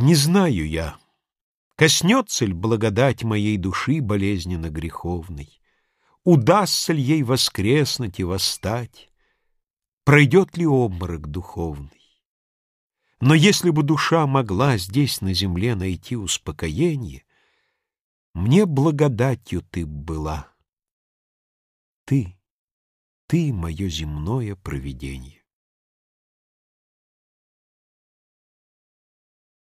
Не знаю я, коснется ли благодать моей души болезненно греховной, удастся ли ей воскреснуть и восстать, пройдет ли обморок духовный. Но если бы душа могла здесь на земле найти успокоение, мне благодатью ты была. Ты, ты — мое земное провидение.